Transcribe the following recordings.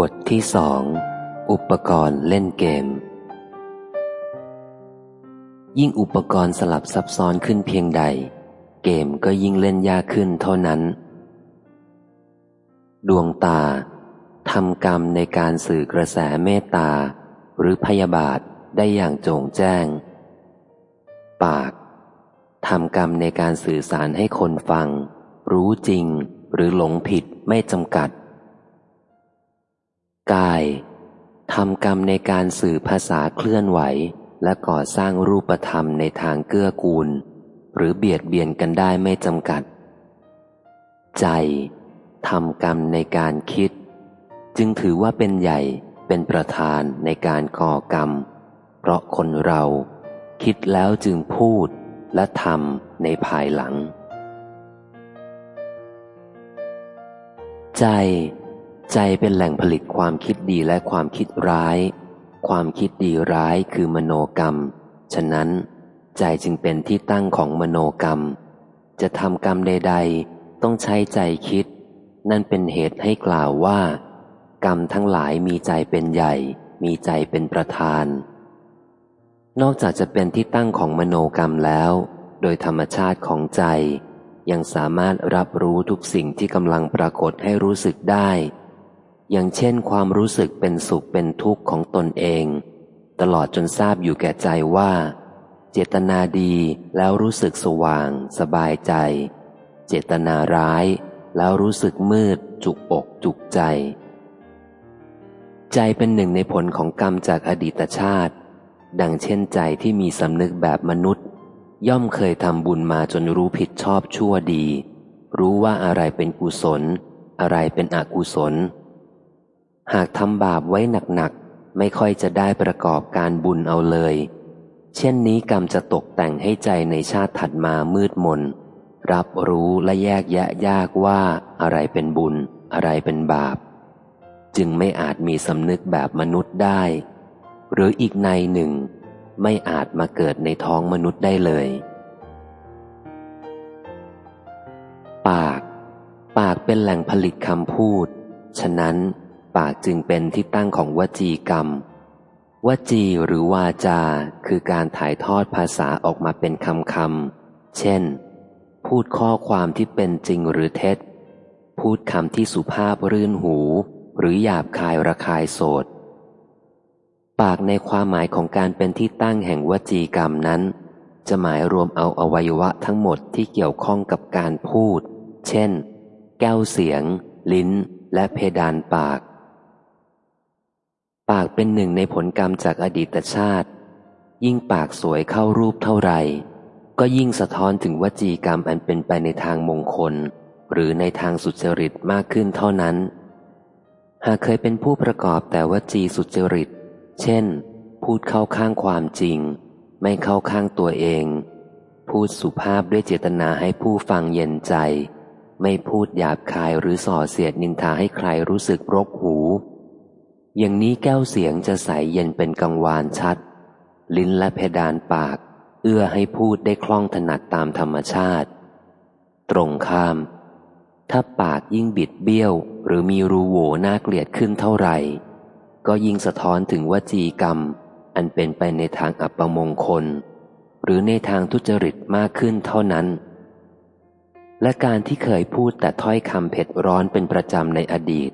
บทที่สอง อุปกรณ์เล่นเกม ยิ่งอุปกรณ์สลับซับซ้อนขึ้นเพียงใด เกมก็ยิ่งเล่นยากขึ้นเท่านั้น ดวงตาทำกรรมในการสื่อกระแสเมตตา หรือพยาบาทได้อย่างโจ่งแจ้ง ปากทำกรรมในการสื่อสารให้คนฟัง รู้จริงหรือหลงผิดไม่จำกัด กายทำกรรมในการสื่อภาษาเคลื่อนไหว และก่อสร้างรูปธรรมในทางเกื้อกูล หรือเบียดเบียนกันได้ไม่จำกัด ใจทำกรรมในการคิด จึงถือว่าเป็นใหญ่เป็นประธานในการก่อกรรม เพราะคนเราคิดแล้วจึงพูดและทำในภายหลัง ใจ ใจเป็นแหล่งผลิตความคิดดีและความคิดร้าย ความคิดดีร้ายคือมโนกรรม ฉะนั้น ใจจึงเป็นที่ตั้งของมโนกรรม จะทำกรรมใด ๆ ต้องใช้ใจคิด นั่นเป็นเหตุให้กล่าวว่า กรรมทั้งหลายมีใจเป็นใหญ่ มีใจเป็นประธาน นอกจากจะเป็นที่ตั้งของมโนกรรมแล้ว โดยธรรมชาติของใจ ยังสามารถรับรู้ทุกสิ่งที่กำลังปรากฏให้รู้สึกได้ อย่างเช่นความรู้สึกเป็นสุขเป็นทุกข์ของตนเอง ตลอดจนทราบอยู่แก่ใจว่า เจตนาดีแล้วรู้สึกสว่าง สบายใจ เจตนาร้าย แล้วรู้สึกมืด จุกอกจุกใจ ใจเป็นหนึ่งในผลของกรรมจากอดีตชาติ ดังเช่นใจที่มีสำนึกแบบมนุษย์ ย่อมเคยทำบุญมาจนรู้ผิดชอบชั่วดี รู้ว่าอะไรเป็นกุศล อะไรเป็นอกุศล หากทำบาปไว้หนักๆ ไม่ค่อยจะได้ประกอบการบุญเอาเลย เช่นนี้กรรมจะตกแต่งให้ใจในชาติถัดมามืดมน รับรู้และแยกแยะยากว่าอะไรเป็นบุญ อะไรเป็นบาป จึงไม่อาจมีสำนึกแบบมนุษย์ได้ หรืออีกในหนึ่ง ไม่อาจมาเกิดในท้องมนุษย์ได้เลย ปาก ปากเป็นแหล่งผลิตคำพูด ฉะนั้น ปากจึงเป็นที่ตั้งของวจีกรรม วจีหรือวาจา คือการถ่ายทอดภาษาออกมาเป็นคำคำเช่น พูดข้อความที่เป็นจริงหรือเท็จ พูดคำที่สุภาพรื่นหู หรือหยาบคายระคายโสดปากในความหมายของการเป็นที่ตั้งแห่งวจีกรรมนั้น จะหมายรวมเอาอวัยวะทั้งหมดที่เกี่ยวข้องกับการพูด เช่น แก้วเสียง ลิ้น และเพดานปาก ปากเป็นหนึ่งในผลกรรมจากอดีตชาติ ยิ่งปากสวยเข้ารูปเท่าไหร่ ก็ยิ่งสะท้อนถึงวจีกรรมอันเป็นไปในทางมงคล หรือในทางสุจริตมากขึ้นเท่านั้น หากเคยเป็นผู้ประกอบแต่วจีสุจริต เช่น พูดเข้าข้างความจริง ไม่เข้าข้างตัวเอง พูดสุภาพด้วยเจตนาให้ผู้ฟังเย็นใจ ไม่พูดหยาบคายหรือส่อเสียดนินทาให้ใครรู้สึกรกหู อย่างนี้แก้วเสียงจะใสเย็นเป็นกังวานชัด ลิ้นและเพดานปาก เอื้อให้พูดได้คล่องถนัดตามธรรมชาติ ตรงข้าม ถ้าปากยิ่งบิดเบี้ยว หรือมีรูโหว่น่าเกลียดขึ้นเท่าไหร่ ก็ยิ่งสะท้อนถึงวจีกรรม อันเป็นไปในทางอัปมงคล หรือในทางทุจริตมากขึ้นเท่านั้น และการที่เคยพูดแต่ถ้อยคำเผ็ดร้อนเป็นประจำในอดีต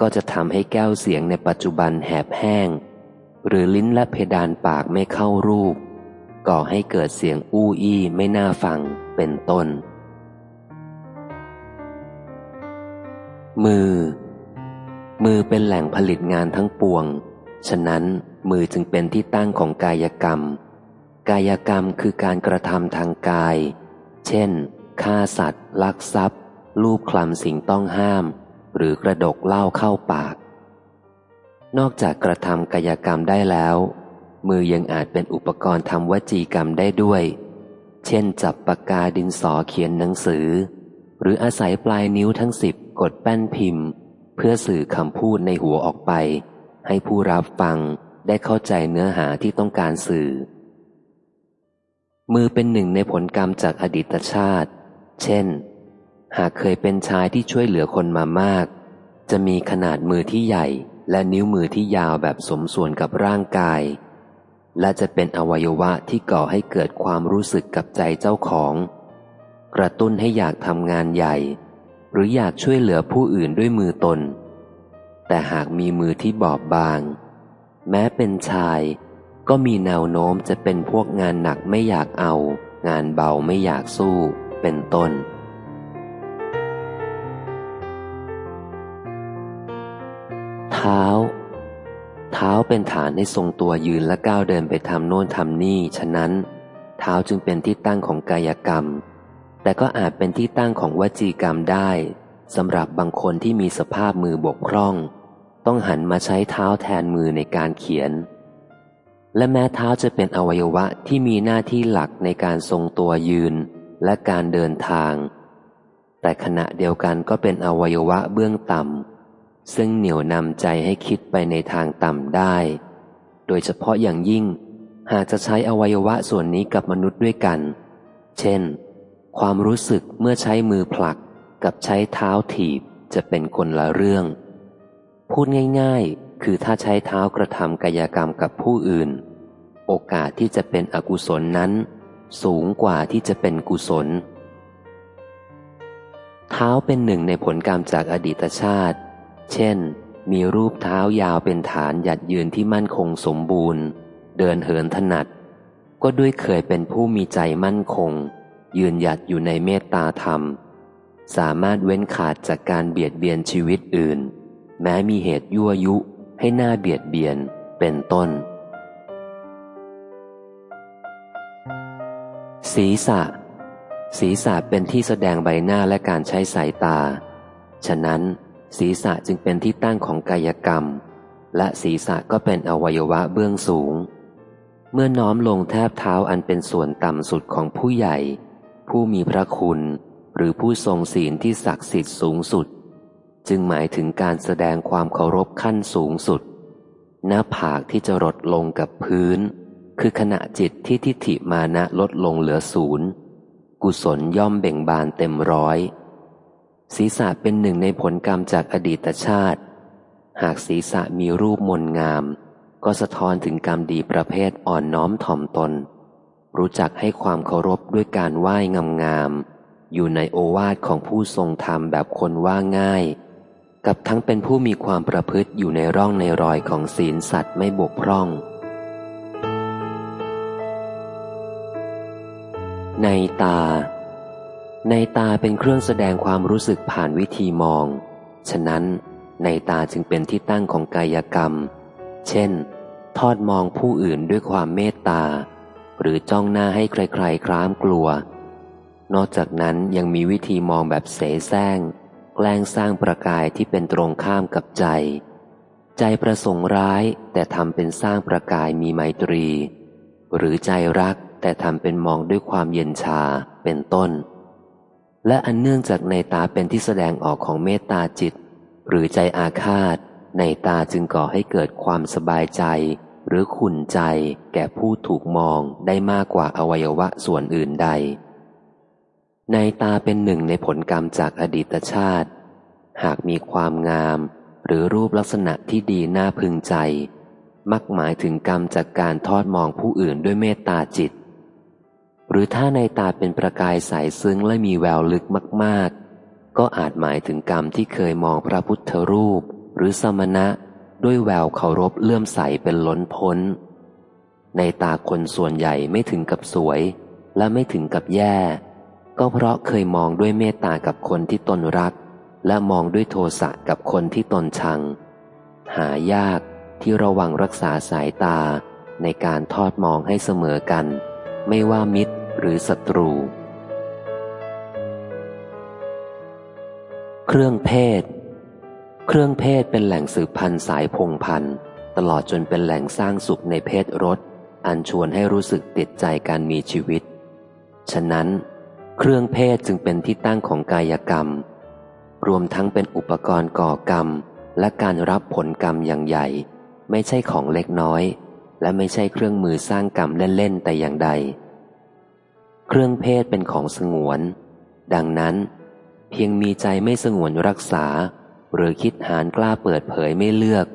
ก็จะทำให้แก้วเสียงในปัจจุบันแหบแห้ง หรือลิ้นและเพดานปากไม่เข้ารูป ก่อให้เกิดเสียงอู้อี้ไม่น่าฟังเป็นต้น มือ มือเป็นแหล่งผลิตงานทั้งปวง ฉะนั้นมือจึงเป็นที่ตั้งของกายกรรม กายกรรมคือการกระทำทางกาย เช่นฆ่าสัตว์ ลักทรัพย์ ลูบคลำสิ่งต้องห้าม หรือกระดกเหล้าเข้าปาก นอกจากกระทำกายกรรมได้แล้ว มือยังอาจเป็นอุปกรณ์ทำวจีกรรมได้ด้วย เช่น จับปากกาดินสอเขียนหนังสือ หรืออาศัยปลายนิ้วทั้งสิบกดแป้นพิมพ์ เพื่อสื่อคำพูดในหัวออกไป ให้ผู้รับฟังได้เข้าใจเนื้อหาที่ต้องการสื่อ มือเป็นหนึ่งในผลกรรมจากอดีตชาติ เช่น หากเคยเป็นชายที่ช่วยเหลือคนมามาก จะมีขนาดมือที่ใหญ่และนิ้วมือที่ยาวแบบสมส่วนกับร่างกาย และจะเป็นอวัยวะที่ก่อให้เกิดความรู้สึกกับใจเจ้าของ กระตุ้นให้อยากทำงานใหญ่ หรืออยากช่วยเหลือผู้อื่นด้วยมือตน แต่หากมีมือที่บอบบาง แม้เป็นชาย ก็มีแนวโน้มจะเป็นพวกงานหนักไม่อยากเอา งานเบาไม่อยากสู้ เป็นต้น เท้า เท้าเป็นฐานให้ทรงตัวยืนและก้าวเดินไปทำโน่นทำนี่ ฉะนั้น เท้าจึงเป็นที่ตั้งของกายกรรม แต่ก็อาจเป็นที่ตั้งของวจีกรรมได้สำหรับบางคนที่มีสภาพมือบกพร่อง ต้องหันมาใช้เท้าแทนมือในการเขียน และแม้เท้าจะเป็นอวัยวะที่มีหน้าที่หลักในการทรงตัวยืนและการเดินทาง แต่ขณะเดียวกันก็เป็นอวัยวะเบื้องต่ำ ซึ่งเหนี่ยวนำใจให้คิดไปในทางต่ำได้ โดยเฉพาะอย่างยิ่ง หากจะใช้อวัยวะส่วนนี้กับมนุษย์ด้วยกัน เช่น ความรู้สึกเมื่อใช้มือผลักกับใช้เท้าถีบจะเป็นคนละเรื่อง พูดง่ายๆ คือถ้าใช้เท้ากระทำกายกรรมกับผู้อื่น โอกาสที่จะเป็นอกุศลนั้น สูงกว่าที่จะเป็นกุศล เท้าเป็นหนึ่งในผลกรรมจากอดีตชาติ เช่น มีรูปเท้ายาวเป็นฐานหยัดยืนที่มั่นคงสมบูรณ์ เดินเหินถนัด ก็ด้วยเคยเป็นผู้มีใจมั่นคง ยืนหยัดอยู่ในเมตตาธรรม สามารถเว้นขาดจากการเบียดเบียนชีวิตอื่น แม้มีเหตุยั่วยุให้หน้าเบียดเบียนเป็นต้น ศีรษะ ศีรษะเป็นที่แสดงใบหน้าและการใช้สายตา ฉะนั้น ศีรษะจึงเป็นที่ตั้งของกายกรรม และศีรษะก็เป็นอวัยวะเบื้องสูง เมื่อน้อมลงแทบเท้าอันเป็นส่วนต่ำสุดของผู้ใหญ่ ผู้มีพระคุณ หรือผู้ทรงศีลที่ศักดิ์สิทธิ์สูงสุด จึงหมายถึงการแสดงความเคารพขั้นสูงสุด หน้าผากที่จะลดลงกับพื้น คือขณะจิตที่ทิฏฐิมานะลดลงเหลือศูนย์กุศลย่อมเบ่งบานเต็มร้อย ศีรษะเป็นหนึ่งในผลกรรมจากอดีตชาติ หากศีรษะมีรูปมนงาม ก็สะท้อนถึงกรรมดีประเภทอ่อนน้อมถ่อมตน รู้จักให้ความเคารพด้วยการไหว้งามๆอยู่ในโอวาทของผู้ทรงธรรมแบบคนว่าง่าย กับทั้งเป็นผู้มีความประพฤติอยู่ในร่องในรอยของศีลสัตว์ไม่บกพร่อง ในตา ในตาเป็นเครื่องแสดงความรู้สึกผ่านวิธีมอง ฉะนั้นในตาจึงเป็นที่ตั้งของกายกรรม เช่น ทอดมองผู้อื่นด้วยความเมตตา หรือจ้องหน้าให้ใครๆคร้ามกลัว นอกจากนั้นยังมีวิธีมองแบบเสแสร้ง แกล้งสร้างประกายที่เป็นตรงข้ามกับใจ ใจประสงค์ร้ายแต่ทำเป็นสร้างประกายมีไมตรี หรือใจรักแต่ทำเป็นมองด้วยความเย็นชาเป็นต้น และอันเนื่องจากในตาเป็นที่แสดงออกของเมตตาจิต หรือใจอาฆาต ในตาจึงก่อให้เกิดความสบายใจ หรือขุนใจ แก่ผู้ถูกมองได้มากกว่าอวัยวะส่วนอื่นใด ในตาเป็นหนึ่งในผลกรรมจากอดีตชาติ หากมีความงาม หรือรูปลักษณะที่ดีน่าพึงใจ มักหมายถึงกรรมจากการทอดมองผู้อื่นด้วยเมตตาจิต หรือถ้าในตาเป็นประกายใสซึ้งและมีแววลึกมาก ๆ ก็อาจหมายถึงกรรมที่เคยมองพระพุทธรูป หรือสมณะ ด้วยแววเคารพเลื่อมใสเป็นล้นพ้น ในตาคนส่วนใหญ่ไม่ถึงกับสวย และไม่ถึงกับแย่ ก็เพราะเคยมองด้วยเมตตากับคนที่ตนรัก และมองด้วยโทสะกับคนที่ตนชัง หายากที่ระวังรักษาสายตาในการทอดมองให้เสมอกัน ไม่ว่ามิตร หรือศัตรู เครื่องเพศ เครื่องเพศเป็นแหล่งสืบพันธุ์สายพงพันธุ์ ตลอดจนเป็นแหล่งสร้างสุขในเพศรสอันชวนให้รู้สึกติดใจการมีชีวิต ฉะนั้น เครื่องเพศจึงเป็นที่ตั้งของกายกรรม รวมทั้งเป็นอุปกรณ์ก่อกรรม และการรับผลกรรมอย่างใหญ่ ไม่ใช่ของเล็กน้อย และไม่ใช่เครื่องมือสร้างกรรมเล่น ๆ แต่อย่างใด เครื่องเพศเป็นของสงวน ดังนั้น เพียงมีใจไม่สงวนรักษา หรือคิดหานกล้าเปิดเผยไม่เลือก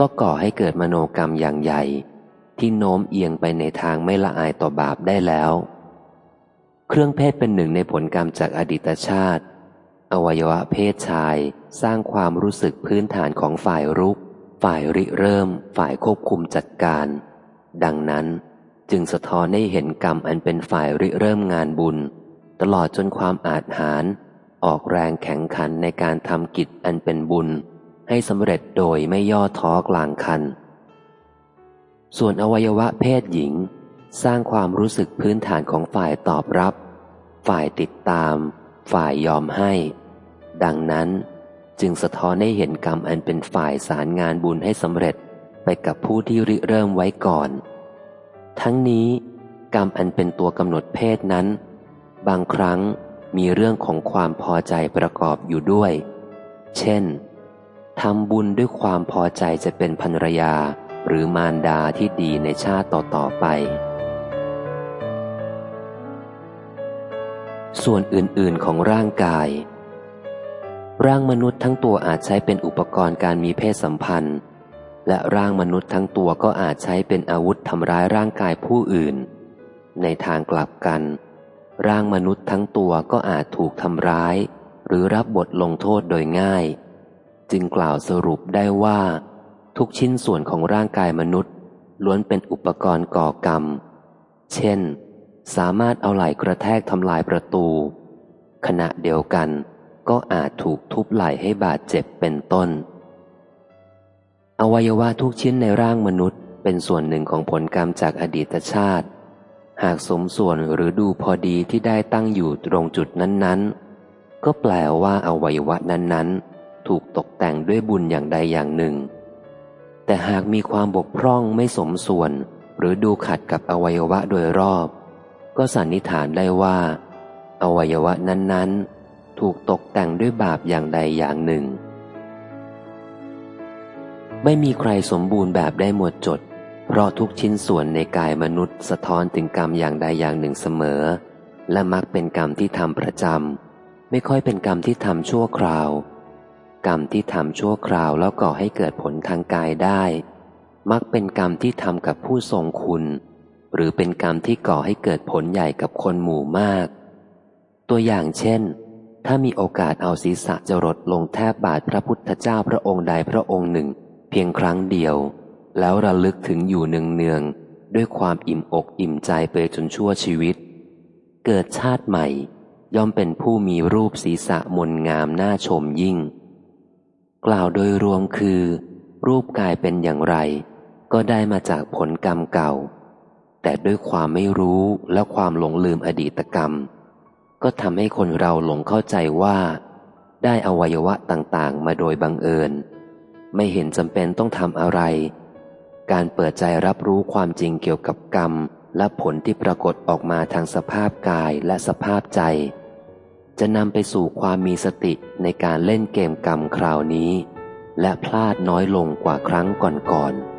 ก็ก่อให้เกิดมโนกรรมอย่างใหญ่ ที่โน้มเอียงไปในทางไม่ละอายต่อบาปได้แล้ว เครื่องเพศเป็นหนึ่งในผลกรรมจากอดีตชาติ อวัยวะเพศชายสร้างความรู้สึกพื้นฐานของฝ่ายรุก ฝ่ายริเริ่ม ฝ่ายควบคุมจัดการ ดังนั้น จึงสะท้อนให้เห็นกรรมอันเป็นฝ่ายริเริ่มงานบุญ ตลอดจนความอาจหารออกแรงแข็งขันในการทำกิจอันเป็นบุญ ให้สำเร็จโดยไม่ย่อท้อกลางคัน ส่วนอวัยวะเพศหญิง สร้างความรู้สึกพื้นฐานของฝ่ายตอบรับ ฝ่ายติดตาม ฝ่ายยอมให้ ดังนั้นจึงสะท้อนให้เห็นกรรมอันเป็นฝ่ายสารงานบุญให้สำเร็จไปกับผู้ที่ริเริ่มไว้ก่อน ทั้งนี้กรรมอันเป็นตัวกำหนดเพศนั้น บางครั้งมีเรื่องของความพอใจประกอบอยู่ด้วย เช่นทำบุญด้วยความพอใจจะเป็นภรรยาหรือมารดาที่ดีในชาติต่อ ๆ ไป ส่วนอื่น ๆ ของร่างกาย ร่างมนุษย์ทั้งตัวอาจใช้เป็นอุปกรณ์การมีเพศสัมพันธ์ และร่างมนุษย์ทั้งตัวก็อาจใช้เป็นอาวุธทำร้ายร่างกายผู้อื่น ในทางกลับกัน ร่างมนุษย์ทั้งตัวก็อาจถูกทำร้าย หรือรับบทลงโทษโดยง่าย จึงกล่าวสรุปได้ว่า ทุกชิ้นส่วนของร่างกายมนุษย์ ล้วนเป็นอุปกรณ์ก่อกรรม เช่น สามารถเอาไหล่กระแทกทำลายประตู ขณะเดียวกันก็อาจถูกทุบไหล่ให้บาดเจ็บเป็นต้น อวัยวะทุกชิ้นในร่างมนุษย์ เป็นส่วนหนึ่งของผลกรรมจากอดีตชาติ หากสมส่วนหรือดูพอดีที่ได้ตั้งอยู่ตรงจุดนั้นๆ ก็แปลว่าอวัยวะนั้นๆ ถูกตกแต่งด้วยบุญอย่างใดอย่างหนึ่ง แต่หากมีความบกพร่องไม่สมส่วน หรือดูขัดกับอวัยวะโดยรอบ ก็สันนิษฐานได้ว่า อวัยวะนั้นๆ ถูกตกแต่งด้วยบาปอย่างใดอย่างหนึ่ง ไม่มีใครสมบูรณ์แบบได้หมดจด เพราะทุกชิ้นส่วนในกายมนุษย์สะท้อนถึงกรรมอย่างใดอย่างหนึ่งเสมอ และมักเป็นกรรมที่ทำประจำไม่ค่อยเป็นกรรมที่ทำชั่วคราว กรรมที่ทำชั่วคราวแล้วก่อให้เกิดผลทางกายได้ มักเป็นกรรมที่ทำกับผู้ทรงคุณ หรือเป็นกรรมที่ก่อให้เกิดผลใหญ่กับคนหมู่มาก ตัวอย่างเช่นถ้ามีโอกาสเอาศีรษะจรดลงแทบบาทพระพุทธเจ้าพระองค์ใดพระองค์หนึ่ง เพียงครั้งเดียว แล้วระลึกถึงอยู่เนืองๆด้วยความอิ่มอกอิ่มใจไปจนชั่วชีวิต เกิดชาติใหม่ ย่อมเป็นผู้มีรูปศีรษะมนงามน่าชมยิ่ง กล่าวโดยรวมคือ รูปกายเป็นอย่างไร ก็ได้มาจากผลกรรมเก่า แต่ด้วยความไม่รู้และความหลงลืมอดีตกรรม ก็ทำให้คนเราหลงเข้าใจว่า ได้อวัยวะต่างๆ มาโดยบังเอิญ ไม่เห็นจำเป็นต้องทำอะไร การเปิดใจรับรู้ความจริงเกี่ยวกับกรรม และผลที่ปรากฏออกมาทางสภาพกายและสภาพใจ จะนำไปสู่ความมีสติในการเล่นเกมกรรมคราวนี้ และพลาดน้อยลงกว่าครั้งก่อนๆ